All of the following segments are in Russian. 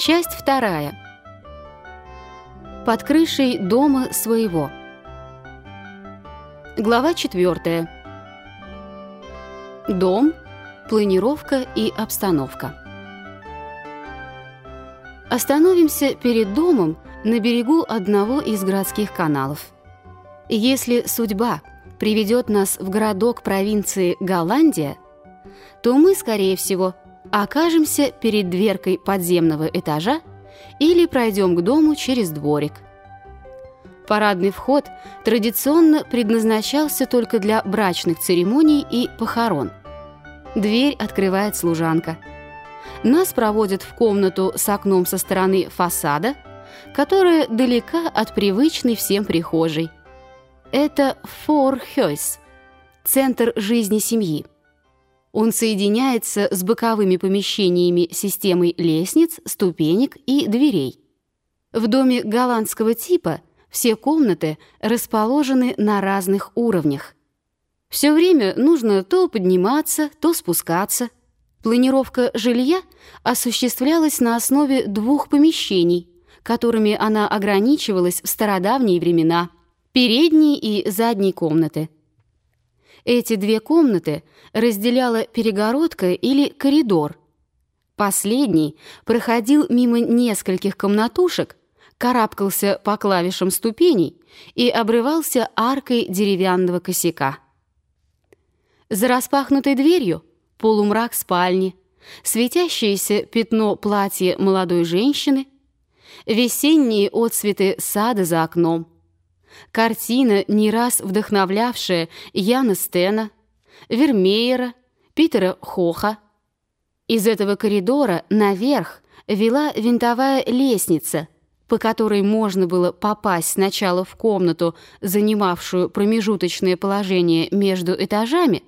Часть вторая. Под крышей дома своего. Глава четвертая. Дом, планировка и обстановка. Остановимся перед домом на берегу одного из городских каналов. Если судьба приведет нас в городок провинции Голландия, то мы, скорее всего, окажемся перед дверкой подземного этажа или пройдем к дому через дворик. Парадный вход традиционно предназначался только для брачных церемоний и похорон. Дверь открывает служанка. Нас проводят в комнату с окном со стороны фасада, которая далека от привычной всем прихожей. Это Форхёйс, центр жизни семьи. Он соединяется с боковыми помещениями системой лестниц, ступенек и дверей. В доме голландского типа все комнаты расположены на разных уровнях. Все время нужно то подниматься, то спускаться. Планировка жилья осуществлялась на основе двух помещений, которыми она ограничивалась в стародавние времена – передней и задней комнаты – эти две комнаты разделяла перегородка или коридор. Последний проходил мимо нескольких комнатушек, карабкался по клавишам ступеней и обрывался аркой деревянного косяка. За распахнутой дверью полумрак спальни, светящееся пятно платья молодой женщины, весенние отцветы сада за окном — Картина, не раз вдохновлявшая Яна Стена, Вермеера, Питера Хоха. Из этого коридора наверх вела винтовая лестница, по которой можно было попасть сначала в комнату, занимавшую промежуточное положение между этажами,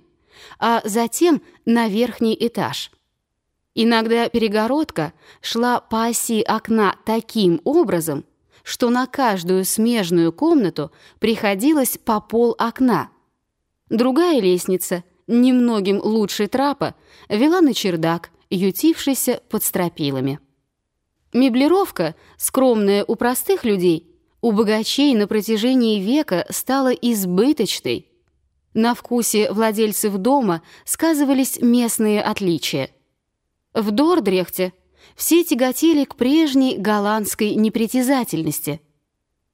а затем на верхний этаж. Иногда перегородка шла по оси окна таким образом, что на каждую смежную комнату приходилось по пол окна. Другая лестница, немногим лучше трапа, вела на чердак, ютившийся под стропилами. Меблировка, скромная у простых людей, у богачей на протяжении века стала избыточной. На вкусе владельцев дома сказывались местные отличия. В Дордрехте – все тяготели к прежней голландской непритязательности,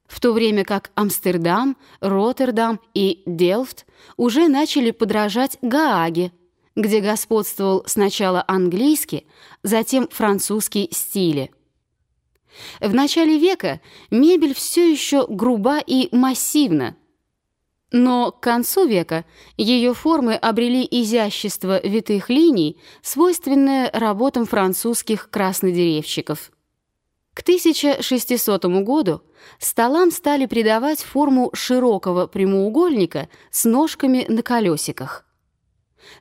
в то время как Амстердам, Роттердам и Делфт уже начали подражать Гааге, где господствовал сначала английский, затем французский стили. В начале века мебель все еще груба и массивна, но к концу века ее формы обрели изящество витых линий, свойственное работам французских краснодеревщиков. К 1600 году столам стали придавать форму широкого прямоугольника с ножками на колесиках.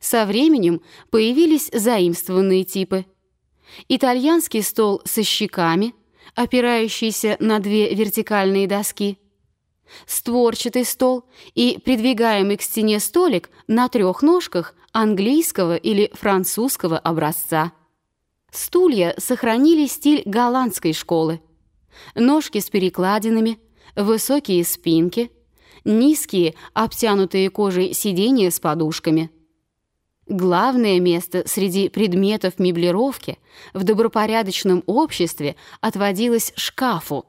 Со временем появились заимствованные типы. Итальянский стол со щеками, опирающийся на две вертикальные доски – створчатый стол и придвигаемый к стене столик на трех ножках английского или французского образца. Стулья сохранили стиль голландской школы. Ножки с перекладинами, высокие спинки, низкие, обтянутые кожей сиденья с подушками. Главное место среди предметов меблировки в добропорядочном обществе отводилось шкафу,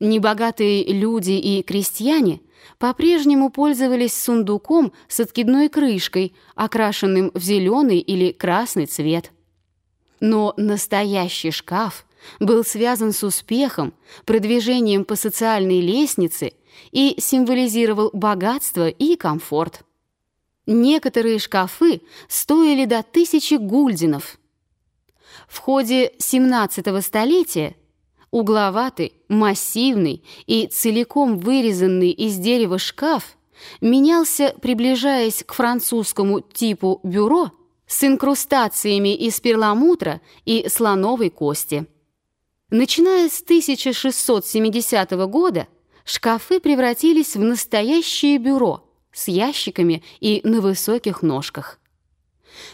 Небогатые люди и крестьяне по-прежнему пользовались сундуком с откидной крышкой, окрашенным в зеленый или красный цвет. Но настоящий шкаф был связан с успехом, продвижением по социальной лестнице и символизировал богатство и комфорт. Некоторые шкафы стоили до тысячи гульденов. В ходе 17 столетия Угловатый, массивный и целиком вырезанный из дерева шкаф менялся, приближаясь к французскому типу бюро с инкрустациями из перламутра и слоновой кости. Начиная с 1670 года шкафы превратились в настоящее бюро с ящиками и на высоких ножках.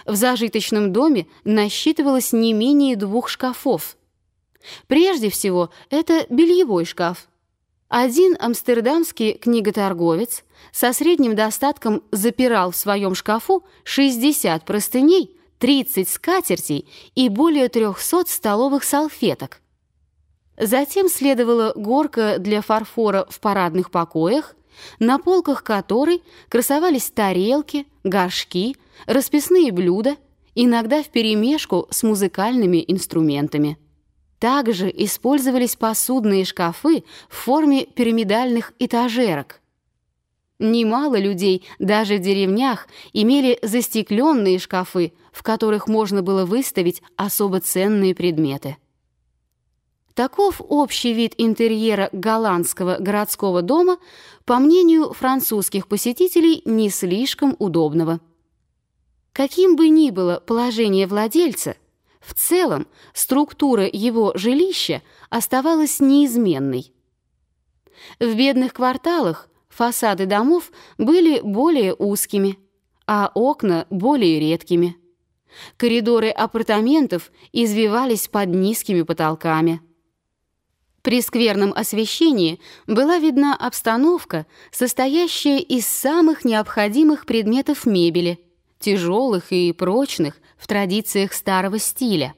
В зажиточном доме насчитывалось не менее двух шкафов – Прежде всего, это бельевой шкаф. Один амстердамский книготорговец со средним достатком запирал в своем шкафу 60 простыней, 30 скатертей и более 300 столовых салфеток. Затем следовала горка для фарфора в парадных покоях, на полках которой красовались тарелки, горшки, расписные блюда, иногда вперемешку с музыкальными инструментами. Также использовались посудные шкафы в форме пирамидальных этажерок. Немало людей, даже в деревнях, имели застекленные шкафы, в которых можно было выставить особо ценные предметы. Таков общий вид интерьера голландского городского дома, по мнению французских посетителей, не слишком удобного. Каким бы ни было положение владельца, в целом структура его жилища оставалась неизменной. В бедных кварталах фасады домов были более узкими, а окна более редкими. Коридоры апартаментов извивались под низкими потолками. При скверном освещении была видна обстановка, состоящая из самых необходимых предметов мебели, тяжелых и прочных в традициях старого стиля.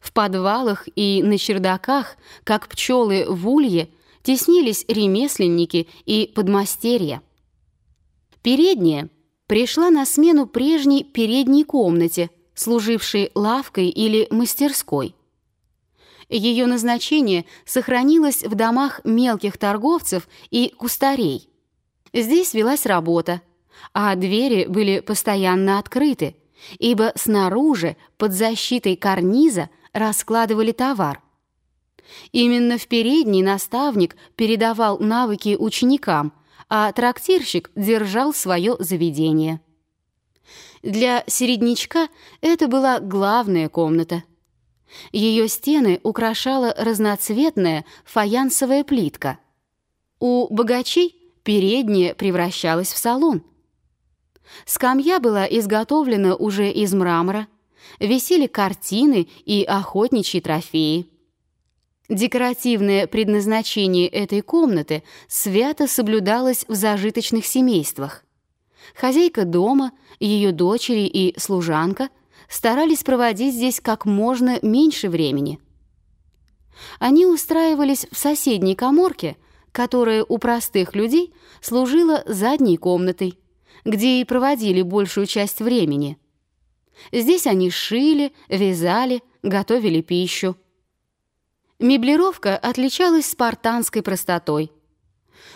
В подвалах и на чердаках, как пчелы в улье, теснились ремесленники и подмастерья. Передняя пришла на смену прежней передней комнате, служившей лавкой или мастерской. Ее назначение сохранилось в домах мелких торговцев и кустарей. Здесь велась работа, а двери были постоянно открыты, ибо снаружи, под защитой карниза, раскладывали товар. Именно в передней наставник передавал навыки ученикам, а трактирщик держал свое заведение. Для середнячка это была главная комната — ее стены украшала разноцветная фаянсовая плитка. У богачей передняя превращалась в салон. Скамья была изготовлена уже из мрамора, висели картины и охотничьи трофеи. Декоративное предназначение этой комнаты свято соблюдалось в зажиточных семействах. Хозяйка дома, ее дочери и служанка – старались проводить здесь как можно меньше времени. Они устраивались в соседней коморке, которая у простых людей служила задней комнатой, где и проводили большую часть времени. Здесь они шили, вязали, готовили пищу. Меблировка отличалась спартанской простотой.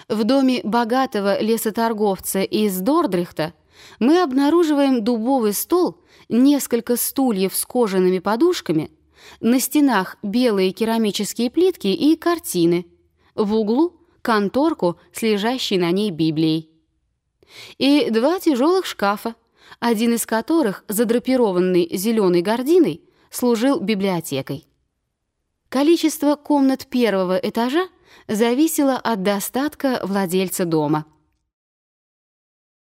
В доме богатого лесоторговца из Дордрихта мы обнаруживаем дубовый стол, несколько стульев с кожаными подушками, на стенах белые керамические плитки и картины, в углу конторку с лежащей на ней Библией. И два тяжелых шкафа, один из которых, задрапированный зеленой гординой, служил библиотекой. Количество комнат первого этажа зависело от достатка владельца дома –